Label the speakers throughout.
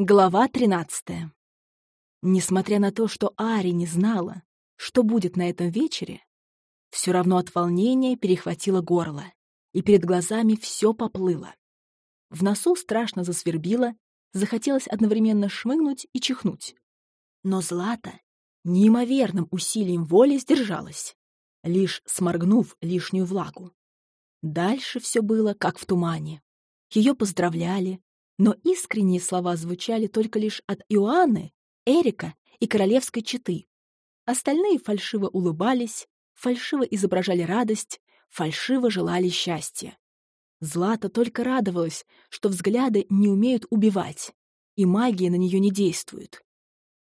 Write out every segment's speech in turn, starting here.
Speaker 1: Глава 13. Несмотря на то, что Ари не знала, что будет на этом вечере, все равно от волнения перехватило горло, и перед глазами все поплыло. В носу страшно засвербило, захотелось одновременно шмыгнуть и чихнуть. Но Злата неимоверным усилием воли сдержалась, лишь сморгнув лишнюю влагу. Дальше все было как в тумане. Ее поздравляли, но искренние слова звучали только лишь от Иоанны, Эрика и королевской четы. Остальные фальшиво улыбались, фальшиво изображали радость, фальшиво желали счастья. Злата только радовалась, что взгляды не умеют убивать, и магия на нее не действует.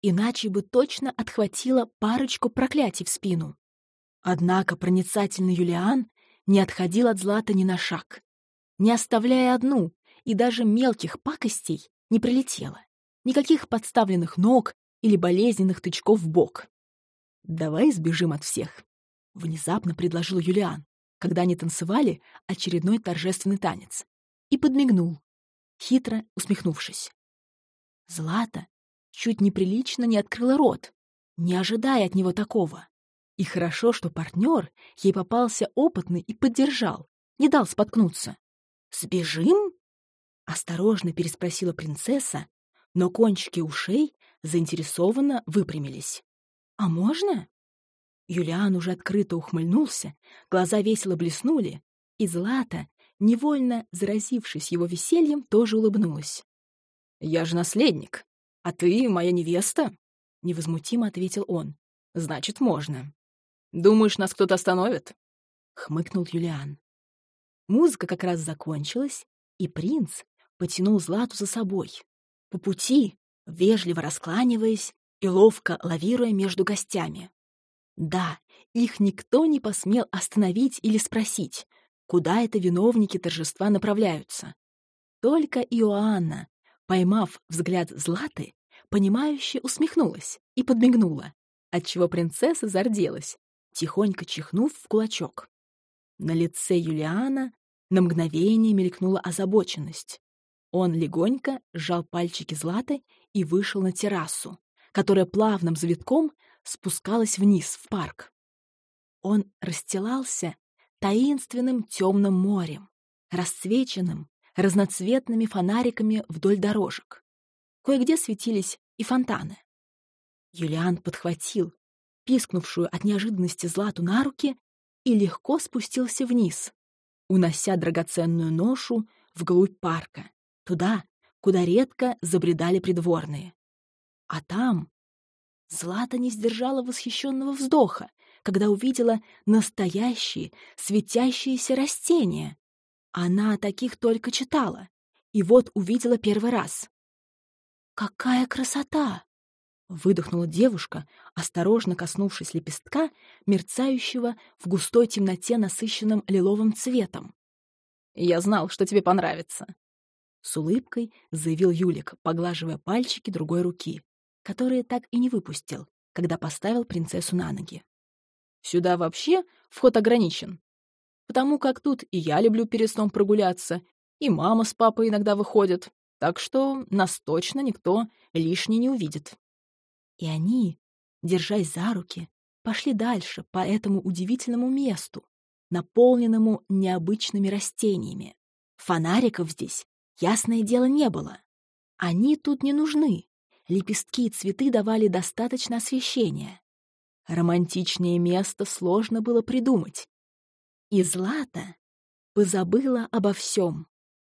Speaker 1: Иначе бы точно отхватила парочку проклятий в спину. Однако проницательный Юлиан не отходил от Злата ни на шаг, не оставляя одну, и даже мелких пакостей не прилетело. Никаких подставленных ног или болезненных тычков в бок. «Давай сбежим от всех», — внезапно предложил Юлиан, когда они танцевали очередной торжественный танец, и подмигнул, хитро усмехнувшись. Злата чуть неприлично не открыла рот, не ожидая от него такого. И хорошо, что партнер ей попался опытный и поддержал, не дал споткнуться. «Сбежим?» Осторожно переспросила принцесса, но кончики ушей заинтересованно выпрямились. «А можно?» Юлиан уже открыто ухмыльнулся, глаза весело блеснули, и Злата, невольно заразившись его весельем, тоже улыбнулась. «Я же наследник, а ты моя невеста?» — невозмутимо ответил он. «Значит, можно. Думаешь, нас кто-то остановит?» — хмыкнул Юлиан. Музыка как раз закончилась, и принц, потянул Злату за собой. По пути, вежливо раскланиваясь и ловко лавируя между гостями. Да, их никто не посмел остановить или спросить, куда это виновники торжества направляются. Только Иоанна, поймав взгляд Златы, понимающе усмехнулась и подмигнула, отчего принцесса зарделась, тихонько чихнув в кулачок. На лице Юлиана на мгновение мелькнула озабоченность. Он легонько сжал пальчики Златы и вышел на террасу, которая плавным завитком спускалась вниз, в парк. Он расстилался таинственным темным морем, расцвеченным разноцветными фонариками вдоль дорожек. Кое-где светились и фонтаны. Юлиан подхватил пискнувшую от неожиданности Злату на руки и легко спустился вниз, унося драгоценную ношу вглубь парка, туда, куда редко забредали придворные. А там Злата не сдержала восхищенного вздоха, когда увидела настоящие светящиеся растения. Она о таких только читала, и вот увидела первый раз. «Какая красота!» — выдохнула девушка, осторожно коснувшись лепестка, мерцающего в густой темноте насыщенным лиловым цветом. «Я знал, что тебе понравится», с улыбкой заявил Юлик, поглаживая пальчики другой руки, которые так и не выпустил, когда поставил принцессу на ноги. «Сюда вообще вход ограничен, потому как тут и я люблю перед сном прогуляться, и мама с папой иногда выходят, так что нас точно никто лишний не увидит». И они, держась за руки, пошли дальше по этому удивительному месту, наполненному необычными растениями. Фонариков здесь Ясное дело, не было. Они тут не нужны. Лепестки и цветы давали достаточно освещения. Романтичнее место сложно было придумать. И Злата позабыла обо всем,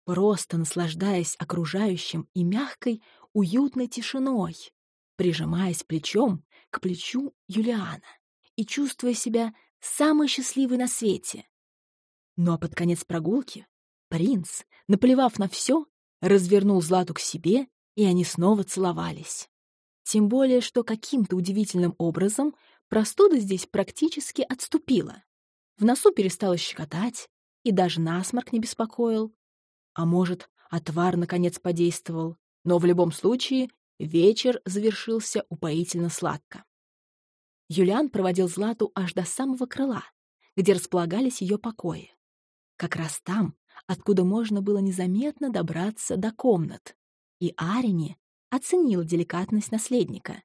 Speaker 1: просто наслаждаясь окружающим и мягкой, уютной тишиной, прижимаясь плечом к плечу Юлиана и чувствуя себя самой счастливой на свете. Но под конец прогулки Принц, наплевав на все, развернул Злату к себе, и они снова целовались. Тем более, что каким-то удивительным образом простуда здесь практически отступила. В носу перестало щекотать, и даже насморк не беспокоил. А может, отвар наконец подействовал, но в любом случае вечер завершился упоительно сладко. Юлиан проводил Злату аж до самого крыла, где располагались ее покои. Как раз там откуда можно было незаметно добраться до комнат. И Арине оценила деликатность наследника.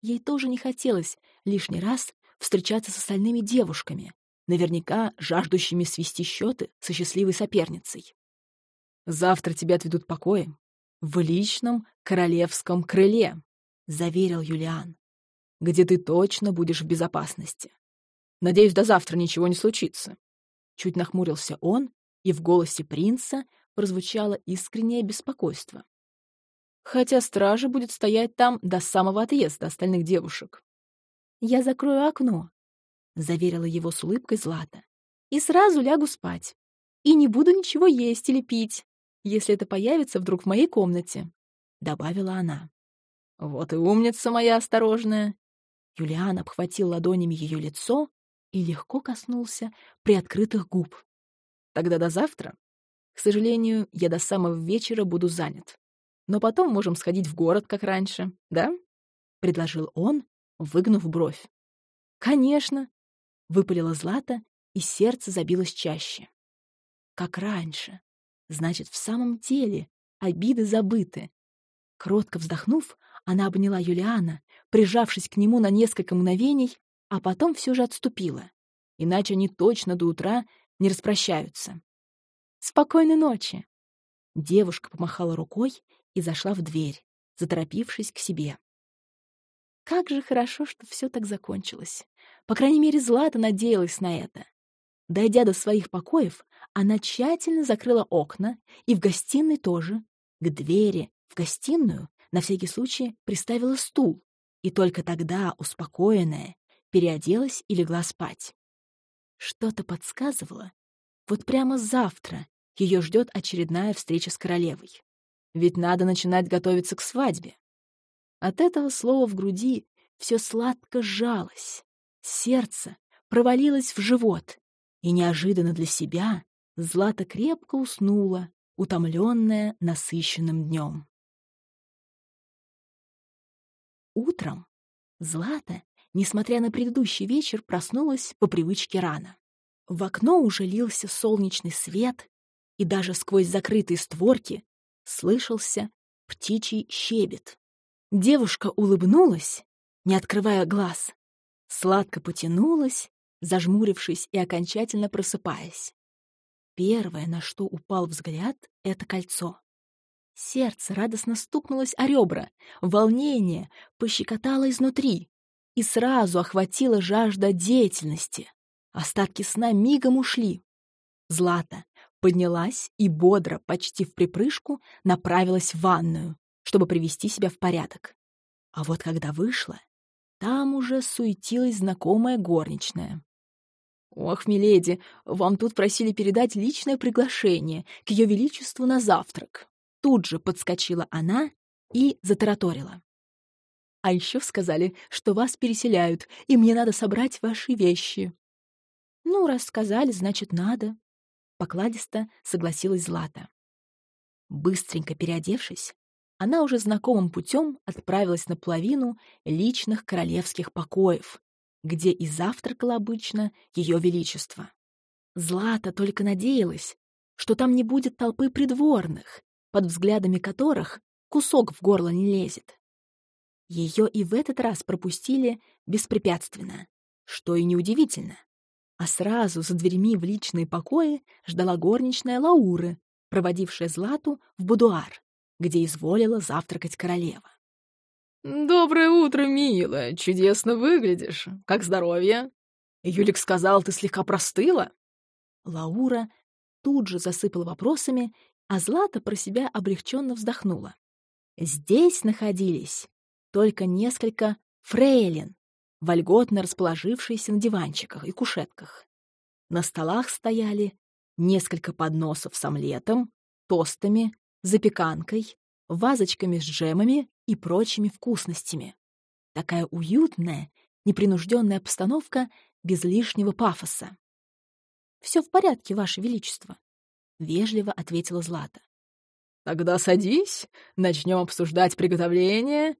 Speaker 1: Ей тоже не хотелось лишний раз встречаться с остальными девушками, наверняка жаждущими свести счеты со счастливой соперницей. «Завтра тебя отведут покои в личном королевском крыле», — заверил Юлиан, «где ты точно будешь в безопасности. Надеюсь, до завтра ничего не случится». Чуть нахмурился он, и в голосе принца прозвучало искреннее беспокойство. Хотя стража будет стоять там до самого отъезда остальных девушек. «Я закрою окно», — заверила его с улыбкой Злата. «И сразу лягу спать. И не буду ничего есть или пить, если это появится вдруг в моей комнате», — добавила она. «Вот и умница моя осторожная!» Юлиан обхватил ладонями ее лицо и легко коснулся приоткрытых губ. «Тогда до завтра. К сожалению, я до самого вечера буду занят. Но потом можем сходить в город, как раньше, да?» — предложил он, выгнув бровь. «Конечно!» — выпалила Злата, и сердце забилось чаще. «Как раньше. Значит, в самом деле обиды забыты». Кротко вздохнув, она обняла Юлиана, прижавшись к нему на несколько мгновений, а потом все же отступила. Иначе они точно до утра не распрощаются. «Спокойной ночи!» Девушка помахала рукой и зашла в дверь, заторопившись к себе. Как же хорошо, что все так закончилось. По крайней мере, Злата надеялась на это. Дойдя до своих покоев, она тщательно закрыла окна и в гостиной тоже. К двери в гостиную на всякий случай приставила стул, и только тогда, успокоенная, переоделась и легла спать. Что-то подсказывало. Вот прямо завтра ее ждет очередная встреча с королевой. Ведь надо начинать готовиться к свадьбе. От этого слова в груди все сладко сжалось. Сердце провалилось в живот, и неожиданно для себя Злата крепко уснула, утомленная насыщенным днем. Утром Злата, несмотря на предыдущий вечер, проснулась по привычке рано. В окно уже лился солнечный свет, и даже сквозь закрытые створки слышался птичий щебет. Девушка улыбнулась, не открывая глаз, сладко потянулась, зажмурившись и окончательно просыпаясь. Первое, на что упал взгляд, — это кольцо. Сердце радостно стукнулось о ребра, волнение пощекотало изнутри и сразу охватила жажда деятельности. Остатки сна мигом ушли. Злата поднялась и бодро, почти в припрыжку, направилась в ванную, чтобы привести себя в порядок. А вот когда вышла, там уже суетилась знакомая горничная. «Ох, миледи, вам тут просили передать личное приглашение к ее величеству на завтрак». Тут же подскочила она и затараторила. «А еще сказали, что вас переселяют, и мне надо собрать ваши вещи». «Ну, раз сказали, значит, надо», — покладисто согласилась Злата. Быстренько переодевшись, она уже знакомым путем отправилась на половину личных королевских покоев, где и завтракало обычно ее величество. Злата только надеялась, что там не будет толпы придворных, под взглядами которых кусок в горло не лезет. Ее и в этот раз пропустили беспрепятственно, что и неудивительно. А сразу за дверьми в личные покои ждала горничная Лауры, проводившая Злату в будуар где изволила завтракать королева.
Speaker 2: «Доброе утро, милая! Чудесно выглядишь! Как здоровье?» «Юлик сказал, ты слегка простыла?»
Speaker 1: Лаура тут же засыпала вопросами, а Злата про себя облегченно вздохнула. Здесь находились только несколько фрейлин, вольготно расположившиеся на диванчиках и кушетках. На столах стояли несколько подносов с омлетом, тостами, запеканкой, вазочками с джемами и прочими вкусностями. Такая уютная, непринужденная обстановка без лишнего пафоса. «Все в порядке, Ваше Величество», — вежливо ответила Злата.
Speaker 2: «Тогда садись, начнем обсуждать приготовление».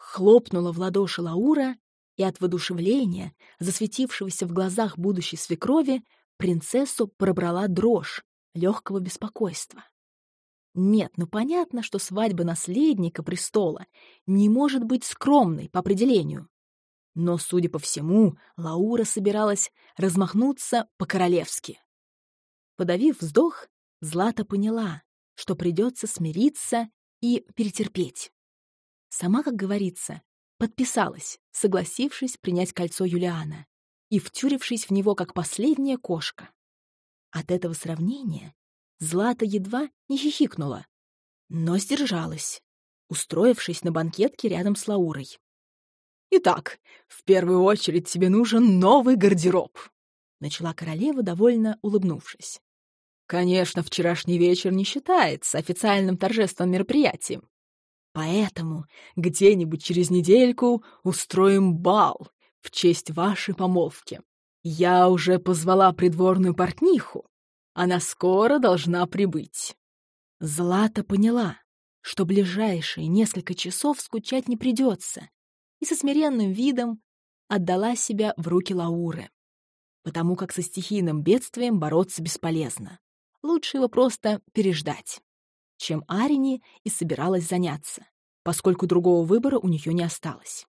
Speaker 1: Хлопнула в ладоши Лаура, и от воодушевления, засветившегося в глазах будущей свекрови, принцессу пробрала дрожь легкого беспокойства. Нет, ну понятно, что свадьба наследника престола не может быть скромной по определению. Но, судя по всему, Лаура собиралась размахнуться по-королевски. Подавив вздох, Злата поняла, что придется смириться и перетерпеть. Сама, как говорится, подписалась, согласившись принять кольцо Юлиана и втюрившись в него, как последняя кошка. От этого сравнения Злата едва не хихикнула, но сдержалась, устроившись на банкетке рядом с Лаурой.
Speaker 2: «Итак, в первую очередь тебе нужен новый гардероб», —
Speaker 1: начала королева, довольно улыбнувшись.
Speaker 2: «Конечно, вчерашний вечер не считается официальным торжественным мероприятием. Поэтому где-нибудь через недельку устроим бал в честь вашей помолвки. Я уже позвала придворную портниху. Она скоро должна прибыть.
Speaker 1: Злата поняла, что ближайшие несколько часов скучать не придется, и со смиренным видом отдала себя в руки Лауры, потому как со стихийным бедствием бороться бесполезно. Лучше его просто переждать чем Арини и собиралась заняться, поскольку другого выбора у нее не осталось.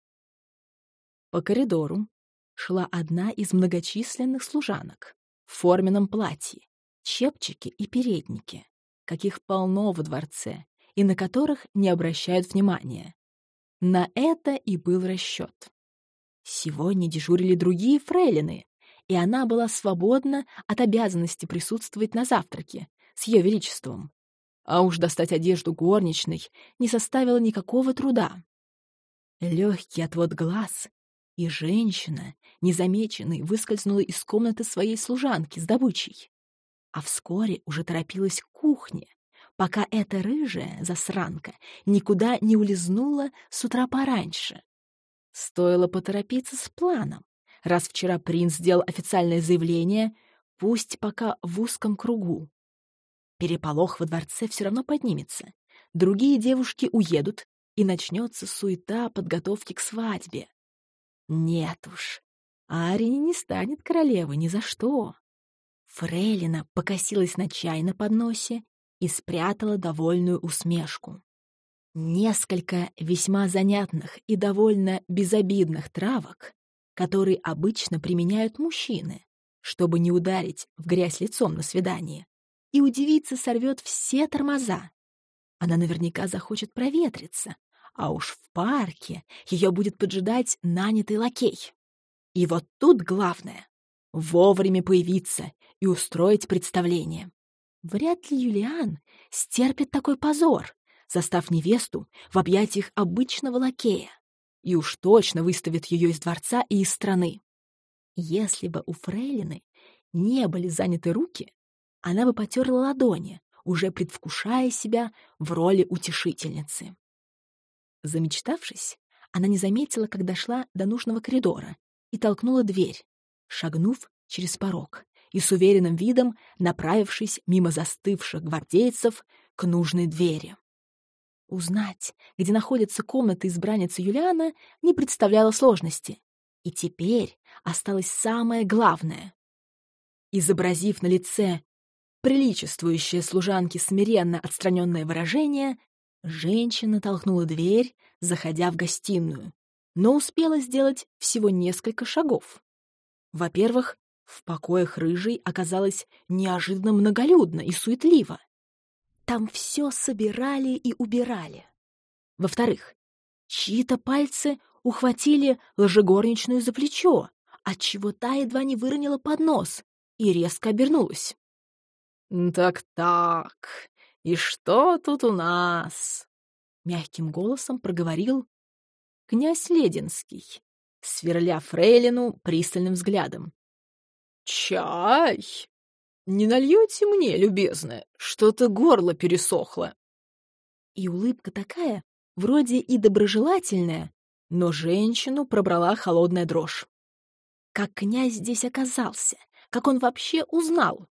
Speaker 1: По коридору шла одна из многочисленных служанок в форменном платье, чепчики и передники, каких полно во дворце и на которых не обращают внимания. На это и был расчет. Сегодня дежурили другие фрейлины, и она была свободна от обязанности присутствовать на завтраке с ее величеством, а уж достать одежду горничной не составило никакого труда. Легкий отвод глаз, и женщина, незамеченной, выскользнула из комнаты своей служанки с добычей. А вскоре уже торопилась к кухне, пока эта рыжая засранка никуда не улизнула с утра пораньше. Стоило поторопиться с планом. Раз вчера принц сделал официальное заявление, пусть пока в узком кругу. Переполох во дворце все равно поднимется. Другие девушки уедут, и начнется суета подготовки к свадьбе. Нет уж, Арини не станет королевой ни за что. Фрейлина покосилась на чай на подносе и спрятала довольную усмешку. Несколько весьма занятных и довольно безобидных травок, которые обычно применяют мужчины, чтобы не ударить в грязь лицом на свидание, и у девицы сорвет все тормоза. Она наверняка захочет проветриться, а уж в парке ее будет поджидать нанятый лакей. И вот тут главное — вовремя появиться и устроить представление. Вряд ли Юлиан стерпит такой позор, застав невесту в объятиях обычного лакея, и уж точно выставит ее из дворца и из страны. Если бы у Фрейлины не были заняты руки, она бы потерла ладони, уже предвкушая себя в роли утешительницы. Замечтавшись, она не заметила, как дошла до нужного коридора и толкнула дверь, шагнув через порог и с уверенным видом направившись мимо застывших гвардейцев к нужной двери. Узнать, где находится комната избранницы Юлиана, не представляло сложности. И теперь осталось самое главное. Изобразив на лице приличествующее служанке смиренно отстраненное выражение, женщина толкнула дверь, заходя в гостиную, но успела сделать всего несколько шагов. Во-первых, в покоях рыжей оказалось неожиданно многолюдно и суетливо. Там все собирали и убирали. Во-вторых, чьи-то пальцы ухватили лжегорничную за плечо, отчего та едва не выронила поднос и резко обернулась.
Speaker 2: «Так-так, и что тут у нас?»
Speaker 1: Мягким голосом проговорил князь Лединский, сверля фрейлину пристальным взглядом.
Speaker 2: «Чай? Не нальете мне, любезная? Что-то горло пересохло».
Speaker 1: И улыбка такая, вроде и доброжелательная, но женщину пробрала холодная дрожь. Как князь здесь оказался? Как он вообще узнал?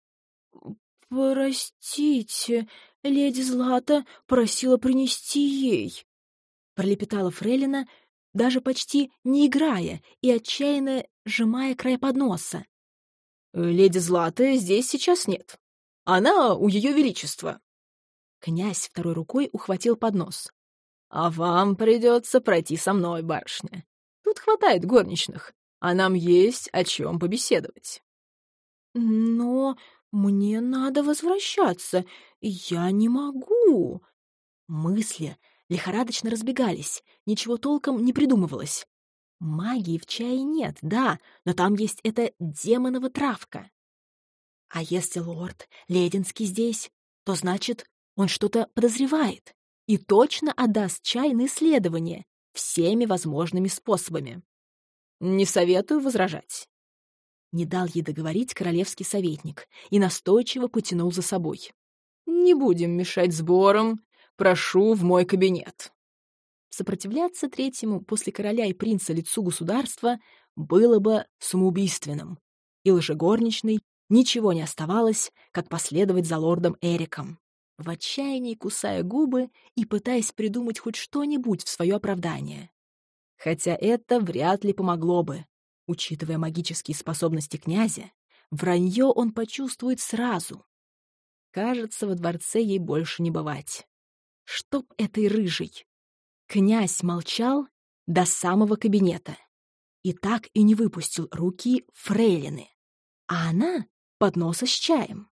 Speaker 1: «Простите, леди Злата просила принести ей», — пролепетала Фрейлина, даже почти не играя и отчаянно сжимая край подноса.
Speaker 2: «Леди Златы здесь сейчас нет. Она у Ее Величества».
Speaker 1: Князь второй рукой ухватил поднос.
Speaker 2: «А вам придется пройти со мной, барышня. Тут хватает горничных, а нам есть о чем побеседовать».
Speaker 1: «Но мне надо возвращаться. Я не могу». Мысли лихорадочно разбегались, ничего толком не придумывалось. Магии в чае нет, да, но там есть эта демонова травка. А если лорд Лединский здесь, то значит, он что-то подозревает и точно отдаст чай на исследование всеми возможными способами.
Speaker 2: Не советую возражать.
Speaker 1: Не дал ей договорить королевский советник и настойчиво потянул за собой.
Speaker 2: «Не будем мешать сборам. Прошу в мой кабинет».
Speaker 1: Сопротивляться третьему после короля и принца лицу государства было бы самоубийственным, и лжегорничной ничего не оставалось, как последовать за лордом Эриком, в отчаянии кусая губы и пытаясь придумать хоть что-нибудь в свое оправдание. Хотя это вряд ли помогло бы. Учитывая магические способности князя, вранье он почувствует сразу. Кажется, во дворце ей больше не бывать. Чтоб этой рыжей! Князь молчал до самого кабинета и так и не выпустил руки фрейлины, а она — подноса с чаем.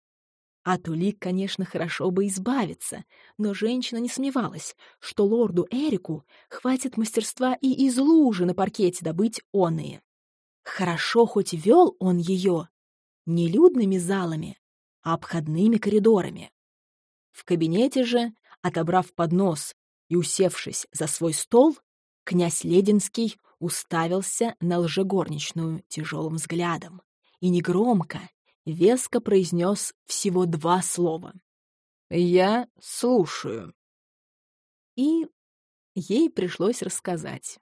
Speaker 1: От улик, конечно, хорошо бы избавиться, но женщина не сомневалась, что лорду Эрику хватит мастерства и из лужи на паркете добыть оные. Хорошо хоть вел он ее не людными залами, а обходными коридорами. В кабинете же, отобрав поднос и, усевшись за свой стол, князь Лединский уставился на лжегорничную тяжелым взглядом и негромко, веско произнес всего два слова.
Speaker 2: «Я слушаю».
Speaker 1: И ей пришлось рассказать.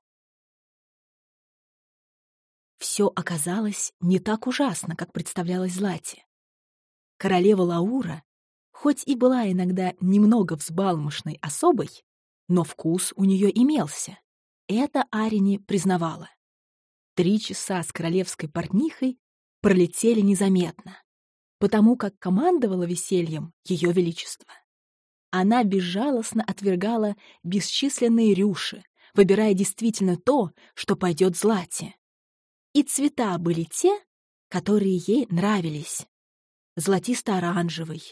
Speaker 1: Все оказалось не так ужасно, как представлялось Злате. Королева Лаура, хоть и была иногда немного взбалмошной особой, но вкус у нее имелся. Это Арини признавала. Три часа с королевской портнихой пролетели незаметно, потому как командовала весельем Ее Величество. Она безжалостно отвергала бесчисленные рюши, выбирая действительно то, что пойдет Злате. И цвета были те, которые ей нравились. Золотисто-оранжевый,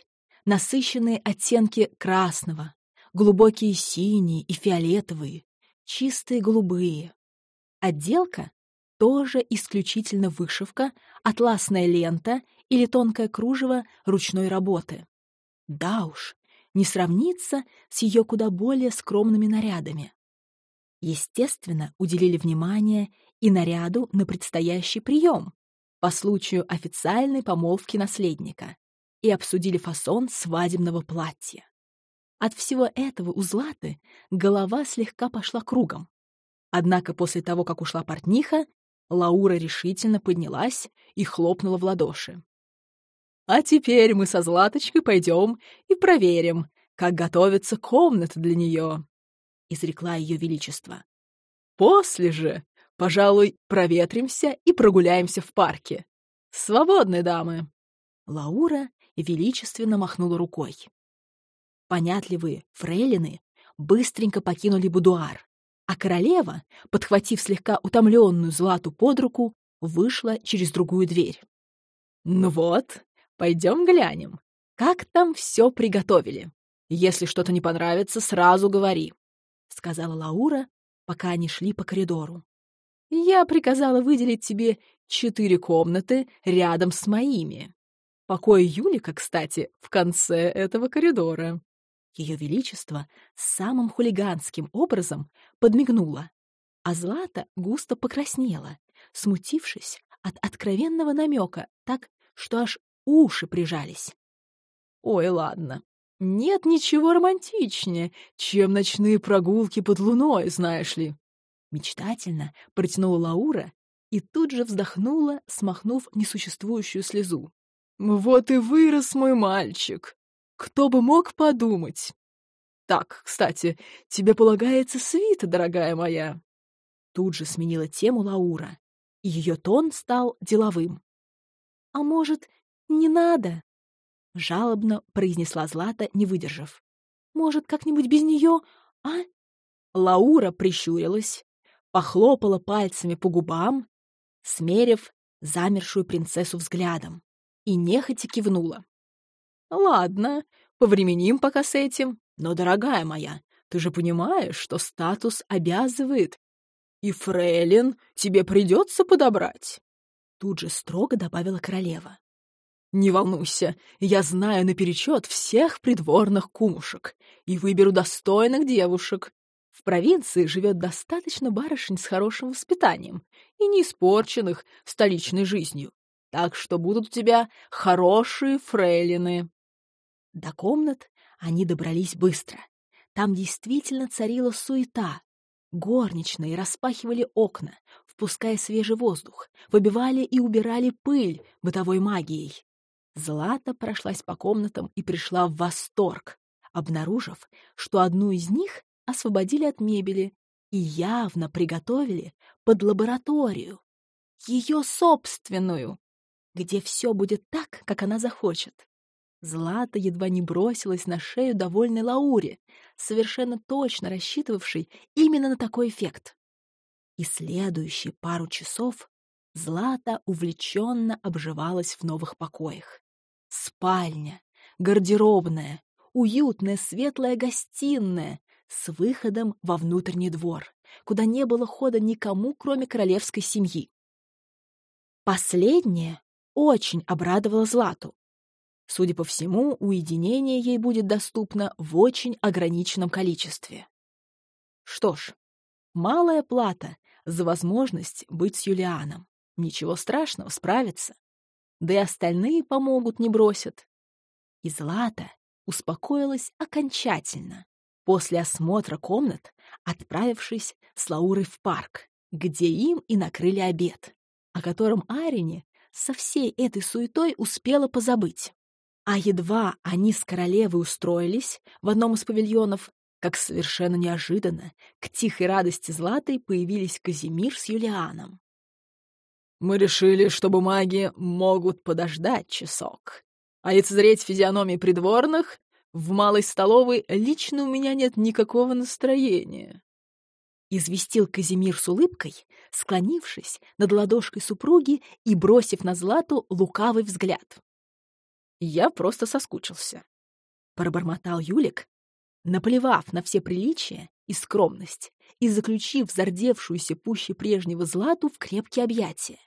Speaker 1: насыщенные оттенки красного, глубокие синие и фиолетовые, чистые голубые. Отделка тоже исключительно вышивка, атласная лента или тонкое кружево ручной работы. Да уж, не сравнится с ее куда более скромными нарядами. Естественно, уделили внимание и наряду на предстоящий прием по случаю официальной помолвки наследника и обсудили фасон свадебного платья. От всего этого у Златы голова слегка пошла кругом. Однако после того, как ушла портниха, Лаура решительно поднялась и хлопнула в ладоши. «А теперь мы со Златочкой пойдем и проверим, как готовится комната для нее», — изрекла ее величество. «После же, пожалуй, проветримся и прогуляемся в парке. Свободны, дамы!» Лаура величественно махнула рукой. Понятливые фрейлины быстренько покинули будуар, а королева, подхватив слегка утомленную Злату под руку, вышла через другую дверь. «Ну вот, пойдем глянем, как там все приготовили. Если что-то не понравится, сразу говори», — сказала Лаура, пока они шли по коридору. «Я приказала выделить тебе четыре комнаты рядом с моими. Покой Юлика, кстати, в конце этого коридора. Ее Величество самым хулиганским образом подмигнуло, а Злата густо покраснела, смутившись от откровенного намека так, что аж уши прижались. «Ой, ладно, нет ничего романтичнее, чем ночные прогулки под луной, знаешь ли». Мечтательно протянула Лаура и тут же вздохнула, смахнув несуществующую слезу. «Вот и вырос мой мальчик!» Кто бы мог подумать? Так, кстати, тебе полагается свита, дорогая моя. Тут же сменила тему Лаура, и ее тон стал деловым. А может, не надо? Жалобно произнесла Злата, не выдержав. Может, как-нибудь без нее, а?»
Speaker 2: Лаура прищурилась, похлопала пальцами по губам, смерив замершую принцессу взглядом, и нехотя кивнула. «Ладно, повременим пока с этим, но, дорогая моя, ты же понимаешь, что статус обязывает, и фрейлин тебе придется подобрать!» Тут же строго добавила королева. «Не волнуйся, я знаю наперечет всех придворных кумушек и выберу достойных девушек. В провинции живет достаточно барышень с хорошим воспитанием и не испорченных столичной жизнью, так что будут у тебя хорошие фрейлины». До комнат они добрались быстро. Там действительно царила суета. Горничные распахивали окна, впуская свежий воздух, выбивали и убирали пыль бытовой магией. Злата прошлась по комнатам и пришла в восторг, обнаружив, что одну из них освободили от мебели и явно приготовили под лабораторию, ее собственную, где все будет так, как она захочет. Злата едва не бросилась на шею довольной Лауре, совершенно точно рассчитывавшей именно на такой эффект. И следующие пару часов Злата увлеченно обживалась в новых покоях. Спальня, гардеробная, уютная светлая гостиная с выходом во внутренний двор, куда не было хода никому, кроме королевской семьи. Последнее очень обрадовало Злату. Судя по всему, уединение ей будет доступно в очень ограниченном количестве. Что ж, малая плата за возможность быть с Юлианом. Ничего страшного, справится. Да и остальные помогут, не бросят. И Злата успокоилась окончательно после осмотра комнат, отправившись с Лаурой в парк, где им и накрыли обед, о котором Арине со всей этой суетой успела позабыть. А едва они с королевой устроились в одном из павильонов, как совершенно неожиданно к тихой радости Златой появились Казимир с Юлианом. Мы решили, что бумаги могут подождать часок. А лицезреть физиономии придворных в малой столовой лично у меня нет никакого настроения. Известил Казимир с улыбкой, склонившись над ладошкой супруги и бросив на Злату лукавый взгляд. Я просто соскучился. Пробормотал Юлик, наплевав на все приличия и скромность и заключив зардевшуюся пуще прежнего Злату в крепкие объятия.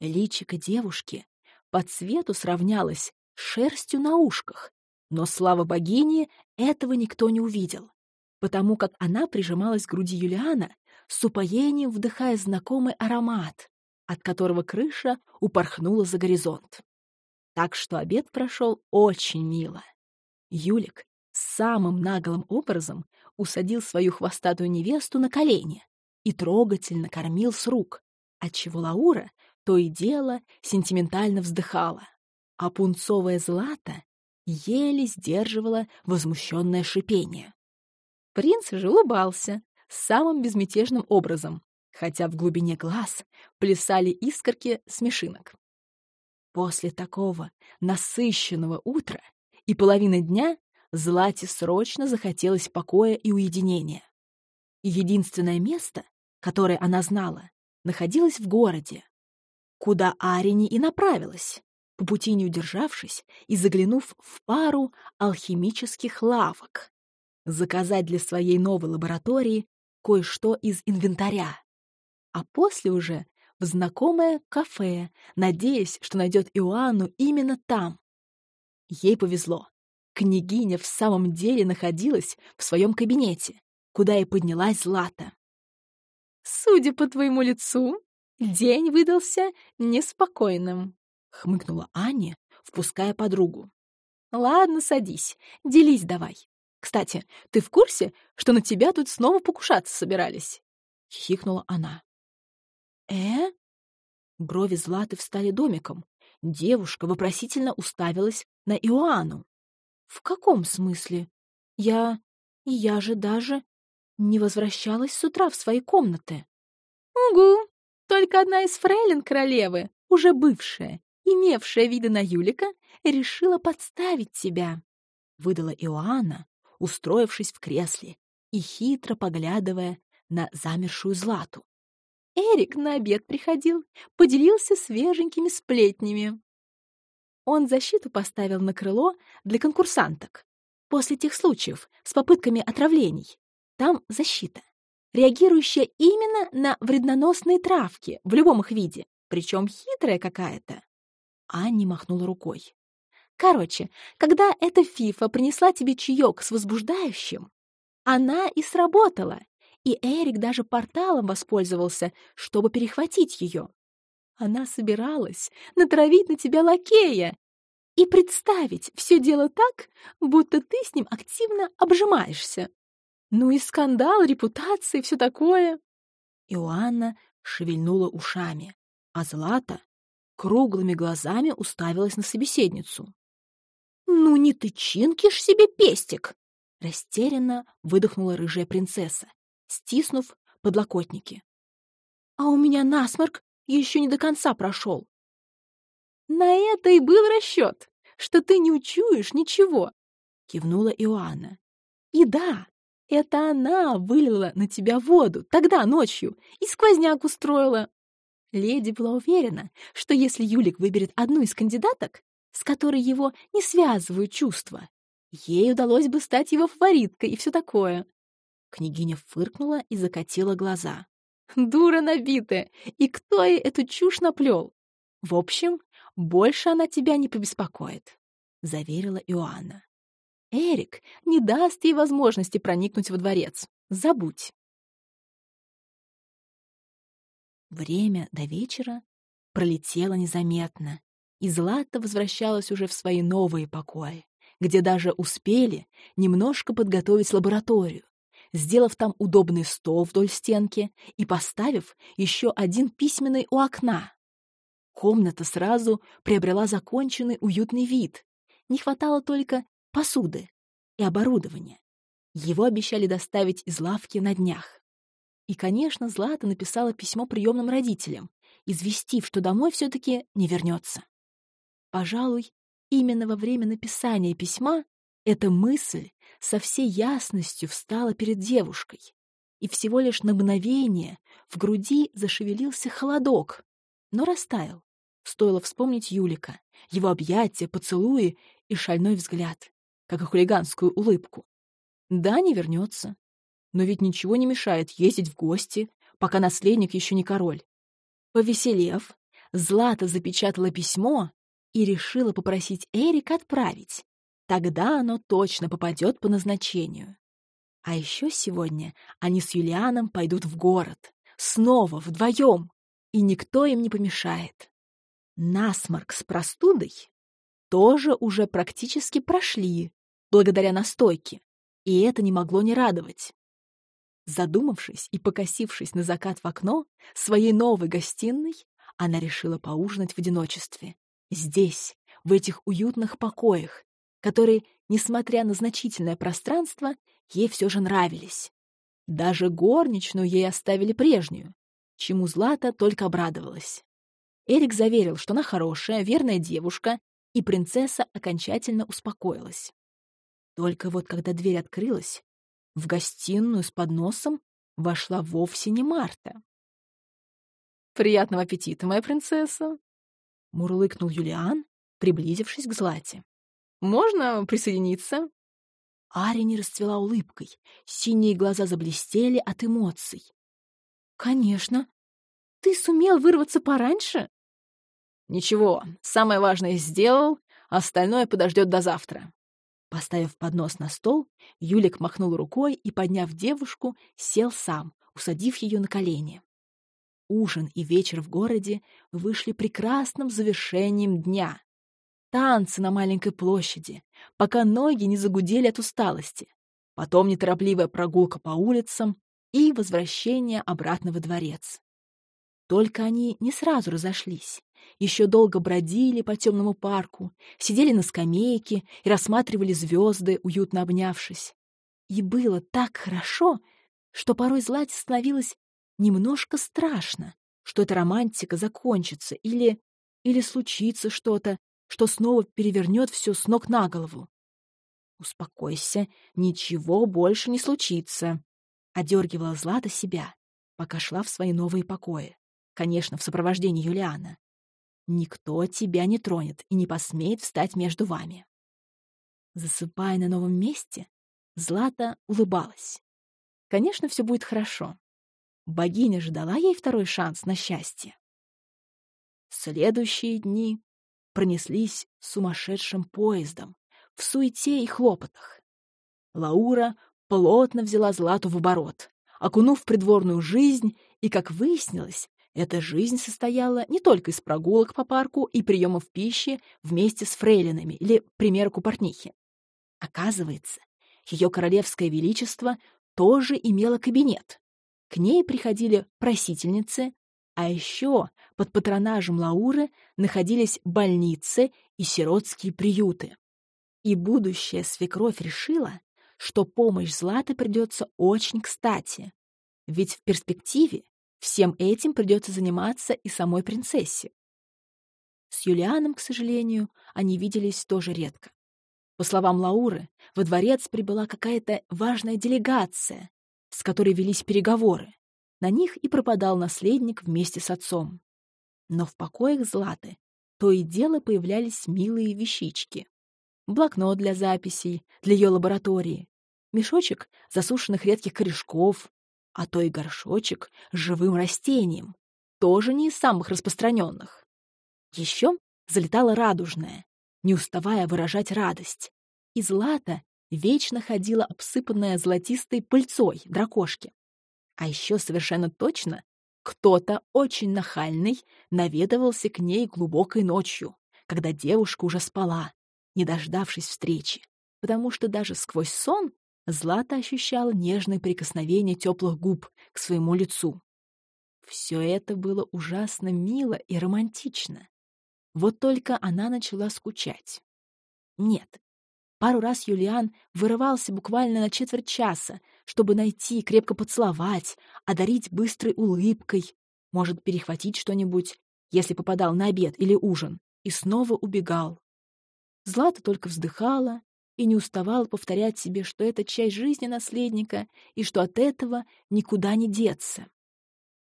Speaker 2: Личико девушки по цвету сравнялось с шерстью на ушках, но, слава богине, этого никто не увидел, потому как она прижималась к груди Юлиана, с упоением вдыхая знакомый аромат, от которого крыша упорхнула за горизонт. Так что обед прошел очень мило. Юлик самым наглым образом усадил свою хвостатую невесту на колени и трогательно кормил с рук, отчего Лаура то и дело сентиментально вздыхала, а пунцовая злата еле сдерживала возмущенное шипение. Принц же улыбался самым безмятежным образом, хотя в глубине глаз плясали искорки смешинок. После такого насыщенного утра и половины дня Злате срочно захотелось покоя и уединения. И единственное место, которое она знала, находилось в городе, куда Арини и направилась, по пути не удержавшись и заглянув в пару алхимических лавок. Заказать для своей новой лаборатории кое-что из инвентаря. А после уже в знакомое кафе, надеясь, что найдет Иоанну именно там. Ей повезло. Княгиня в самом деле находилась в своем кабинете, куда и поднялась Злата. «Судя по твоему лицу, День выдался неспокойным, — хмыкнула Аня, впуская подругу. Ладно, садись, делись давай. Кстати, ты в курсе, что на тебя тут снова покушаться собирались? — хихикнула она. Э? Брови Златы встали домиком. Девушка вопросительно уставилась на Иоанну. В каком смысле? Я... я же даже не возвращалась с утра в свои комнаты. Угу, только одна из фрейлин королевы, уже бывшая, имевшая виды на Юлика, решила подставить тебя. Выдала Иоанна,
Speaker 1: устроившись в кресле и хитро поглядывая на замершую Злату. Эрик на обед приходил, поделился свеженькими сплетнями. Он защиту поставил на крыло для конкурсанток. После тех случаев с попытками отравлений. Там защита, реагирующая именно на вредноносные травки в любом их виде, причем хитрая какая-то. Анни махнула рукой. Короче, когда эта фифа принесла тебе чаек с возбуждающим, она и сработала, и Эрик даже порталом воспользовался, чтобы перехватить ее. Она собиралась натравить на тебя лакея и представить все дело так, будто ты с ним активно обжимаешься. Ну и скандал, репутация и все такое. Иоанна шевельнула ушами, а Злата круглыми глазами уставилась на собеседницу. «Ну не ты чинкишь себе пестик!» Растерянно выдохнула рыжая принцесса, стиснув подлокотники. «А у меня насморк еще не до конца прошел». «На это и был расчет, что ты не учуешь ничего», — кивнула Иоанна. «И да, это она вылила на тебя воду тогда ночью и сквозняк устроила». Леди была уверена, что если Юлик выберет одну из кандидаток, с которой его не связывают чувства, ей удалось бы стать его фавориткой и все такое. Княгиня фыркнула и закатила глаза. «Дура набитая! И кто ей эту чушь наплел? В общем, больше она тебя не побеспокоит», — заверила Иоанна. «Эрик не даст ей возможности проникнуть во дворец. Забудь». Время до вечера пролетело незаметно, и Злата возвращалась уже в свои новые покои, где даже успели немножко подготовить лабораторию, сделав там удобный стол вдоль стенки и поставив еще один письменный у окна. Комната сразу приобрела законченный уютный вид. Не хватало только посуды и оборудования. Его обещали доставить из лавки на днях. И, конечно, Злата написала письмо приемным родителям, известив, что домой все-таки не вернется. Пожалуй, именно во время написания письма эта мысль со всей ясностью встала перед девушкой, и всего лишь на мгновение в груди зашевелился холодок, но растаял. Стоило вспомнить Юлика, его объятия, поцелуи и шальной взгляд, как и хулиганскую улыбку. Да, не вернется, но ведь ничего не мешает ездить в гости, пока наследник еще не король. Повеселев, Злата запечатала письмо и решила попросить Эрика отправить, Тогда оно точно попадет по назначению. А еще сегодня они с Юлианом пойдут в город. Снова, вдвоем. И никто им не помешает. Насморк с простудой тоже уже практически прошли, благодаря настойке. И это не могло не радовать. Задумавшись и покосившись на закат в окно своей новой гостиной, она решила поужинать в одиночестве. Здесь, в этих уютных покоях, которые, несмотря на значительное пространство, ей все же нравились. Даже горничную ей оставили прежнюю, чему Злата только обрадовалась. Эрик заверил, что она хорошая, верная девушка, и принцесса окончательно успокоилась. Только вот когда дверь открылась, в гостиную с подносом вошла вовсе не Марта. «Приятного аппетита, моя принцесса!» — мурлыкнул Юлиан, приблизившись к Злате. Можно присоединиться?» Аря не расцвела улыбкой. Синие глаза заблестели от эмоций. «Конечно. Ты сумел вырваться пораньше?» «Ничего, самое важное сделал, остальное подождет до завтра». Поставив поднос на стол, Юлик махнул рукой и, подняв девушку, сел сам, усадив ее на колени. Ужин и вечер в городе вышли прекрасным завершением дня, танцы на маленькой площади, пока ноги не загудели от усталости, потом неторопливая прогулка по улицам и возвращение обратно во дворец. Только они не сразу разошлись. Еще долго бродили по темному парку, сидели на скамейке и рассматривали звезды, уютно обнявшись. И было так хорошо, что порой Злате становилось немножко страшно, что эта романтика закончится или... или случится что-то, что снова перевернет все с ног на голову. «Успокойся, ничего больше не случится», — одергивала Злата себя, пока шла в свои новые покои. Конечно, в сопровождении Юлиана. «Никто тебя не тронет и не посмеет встать между вами». Засыпая на новом месте, Злата улыбалась. Конечно, все будет хорошо. Богиня ждала ей второй шанс на счастье. Следующие дни пронеслись сумасшедшим поездом, в суете и хлопотах. Лаура плотно взяла Злату в оборот, окунув придворную жизнь, и, как выяснилось, эта жизнь состояла не только из прогулок по парку и приемов пищи вместе с фрейлинами или примерок у портнихи. Оказывается, ее королевское величество тоже имело кабинет. К ней приходили просительницы, а еще под патронажем Лауры находились больницы и сиротские приюты. И будущая свекровь решила, что помощь Златы придется очень кстати, ведь в перспективе всем этим придется заниматься и самой принцессе. С Юлианом, к сожалению, они виделись тоже редко. По словам Лауры, во дворец прибыла какая-то важная делегация, с которой велись переговоры. На них и пропадал наследник вместе с отцом. Но в покоях Златы то и дело появлялись милые вещички. Блокнот для записей, для ее лаборатории, мешочек засушенных редких корешков, а то и горшочек с живым растением, тоже не из самых распространенных. Еще залетала радужная, не уставая выражать радость. И Злата вечно ходила обсыпанная золотистой пыльцой дракошки. А еще совершенно точно кто-то очень нахальный наведывался к ней глубокой ночью, когда девушка уже спала, не дождавшись встречи, потому что даже сквозь сон Злата ощущала нежное прикосновение теплых губ к своему лицу. Все это было ужасно мило и романтично. Вот только она начала скучать. Нет. Пару раз Юлиан вырывался буквально на четверть часа, чтобы найти, крепко поцеловать, одарить быстрой улыбкой, может, перехватить что-нибудь, если попадал на обед или ужин, и снова убегал. Злата только вздыхала и не уставала повторять себе, что это часть жизни наследника и что от этого никуда не деться.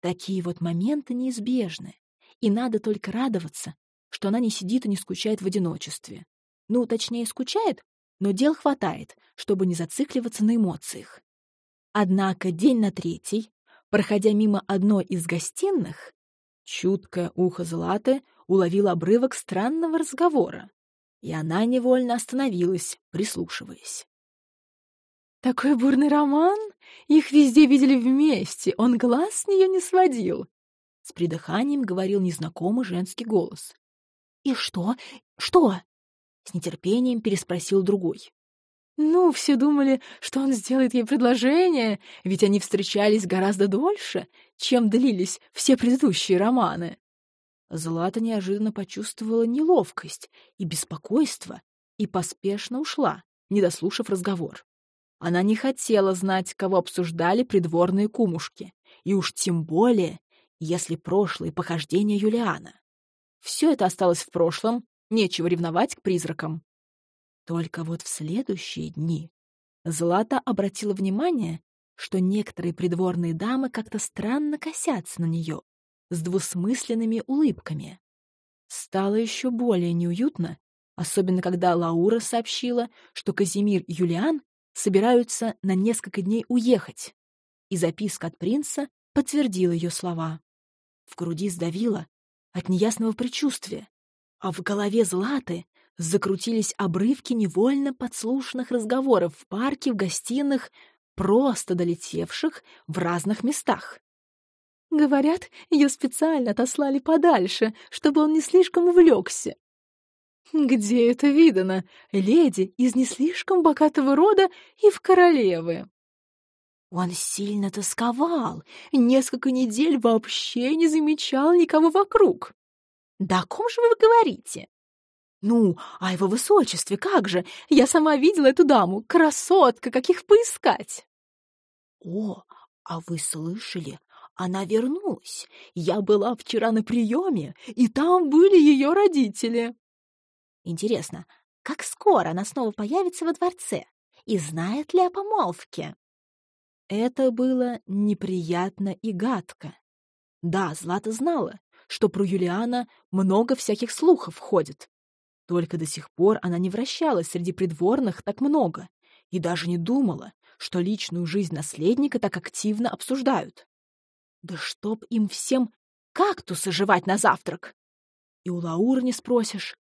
Speaker 1: Такие вот моменты неизбежны, и надо только радоваться, что она не сидит и не скучает в одиночестве. Ну, точнее, скучает, но дел хватает, чтобы не зацикливаться на эмоциях. Однако день на третий, проходя мимо одной из гостиных, чуткое ухо Златы уловило обрывок странного разговора, и она невольно остановилась, прислушиваясь. «Такой бурный роман! Их везде видели вместе, он глаз с нее не сводил!» С придыханием говорил незнакомый женский голос. «И что? Что?» — с нетерпением переспросил другой. «Ну, все думали, что он сделает ей предложение, ведь они встречались гораздо дольше, чем длились все предыдущие романы». Злата неожиданно почувствовала неловкость и беспокойство и поспешно ушла, не дослушав разговор. Она не хотела знать, кого обсуждали придворные кумушки, и уж тем более, если прошлые похождения Юлиана. Все это осталось в прошлом, нечего ревновать к призракам. Только вот в следующие дни Злата обратила внимание, что некоторые придворные дамы как-то странно косятся на нее с двусмысленными улыбками. Стало еще более неуютно, особенно когда Лаура сообщила, что Казимир и Юлиан собираются на несколько дней уехать, и записка от принца подтвердила ее слова. В груди сдавило, от неясного предчувствия, а в голове Златы закрутились обрывки невольно подслушанных разговоров в парке, в гостиных, просто долетевших в разных местах. Говорят, ее специально отослали подальше, чтобы он не слишком увлекся. Где это видано? Леди из не слишком богатого рода и в королевы. Он сильно тосковал, несколько недель вообще не замечал никого вокруг. «Да о ком же вы говорите?» «Ну, о его высочестве, как же! Я сама видела эту даму, красотка, каких поискать!» «О, а вы слышали? Она вернулась. Я была вчера на приеме, и там были ее родители». «Интересно,
Speaker 3: как скоро она снова появится во дворце и знает ли о помолвке.
Speaker 1: Это было неприятно и гадко. Да, Злата знала, что про Юлиана много всяких слухов ходит. Только до сих пор она не вращалась среди придворных так много и даже не думала, что личную жизнь наследника так активно обсуждают. Да чтоб им всем кактусы жевать на завтрак! И у Лауры не спросишь.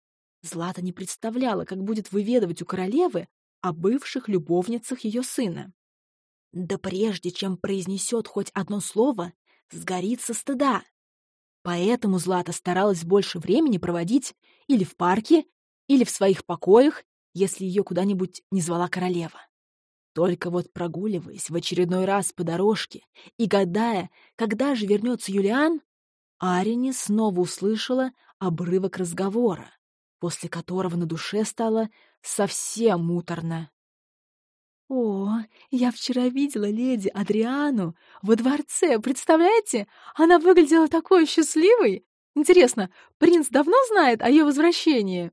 Speaker 1: Злата не представляла, как будет выведывать у королевы о бывших любовницах ее сына. Да прежде чем произнесет хоть одно слово, сгорит со стыда. Поэтому Злата старалась больше времени проводить или в парке, или в своих покоях, если ее куда-нибудь не звала королева. Только вот прогуливаясь в очередной раз по дорожке и гадая, когда же вернется Юлиан, Арини снова услышала обрывок разговора, после которого на душе стало совсем муторно. «О, я вчера видела леди Адриану во дворце, представляете? Она выглядела такой счастливой! Интересно, принц давно знает о ее возвращении?»